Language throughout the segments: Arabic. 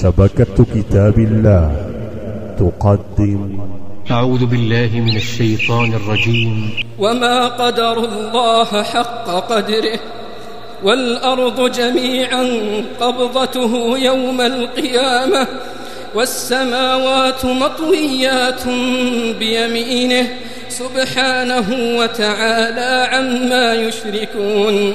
شبكة كتاب الله تقدم. أعوذ بالله من الشيطان الرجيم. وما قدر الله حق قدره والأرض جميعا قبضته يوم القيامة والسماوات مطويات بيمينه سبحانه وتعالى عما يشركون.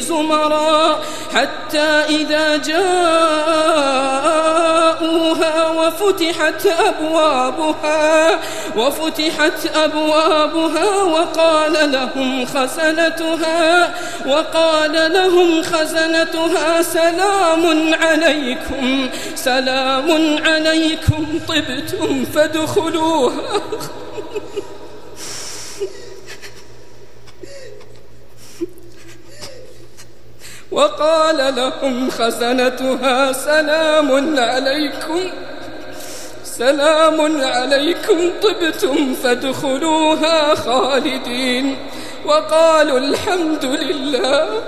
زمرا حتى إذا جاءوها وفتحت أبوابها وفتحت أبوابها وقال لهم خزنتها وقال لهم خزنتها سلام عليكم سلام عليكم طبتم فادخلوها. وقال لهم خزنتها سلام عليكم. سلام عليكم طبتم فادخلوها خالدين. وقالوا الحمد لله.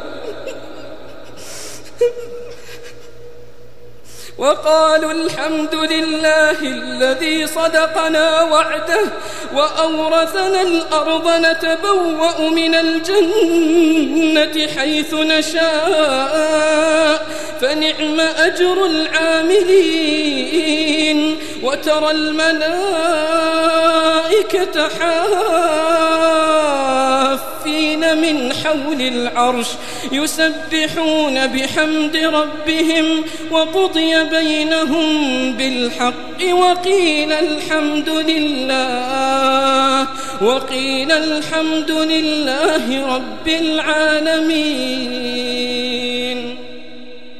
وقالوا الحمد لله الذي صدقنا وعده. وأورثنا الأرض نتبوأ من الجنة حيث نشاء. فنعم أجر العاملين. وترى الملائكة حافين حول العرش يسبحون بحمد ربهم وقضي بينهم بالحق وقيل الحمد لله وقيل الحمد لله رب العالمين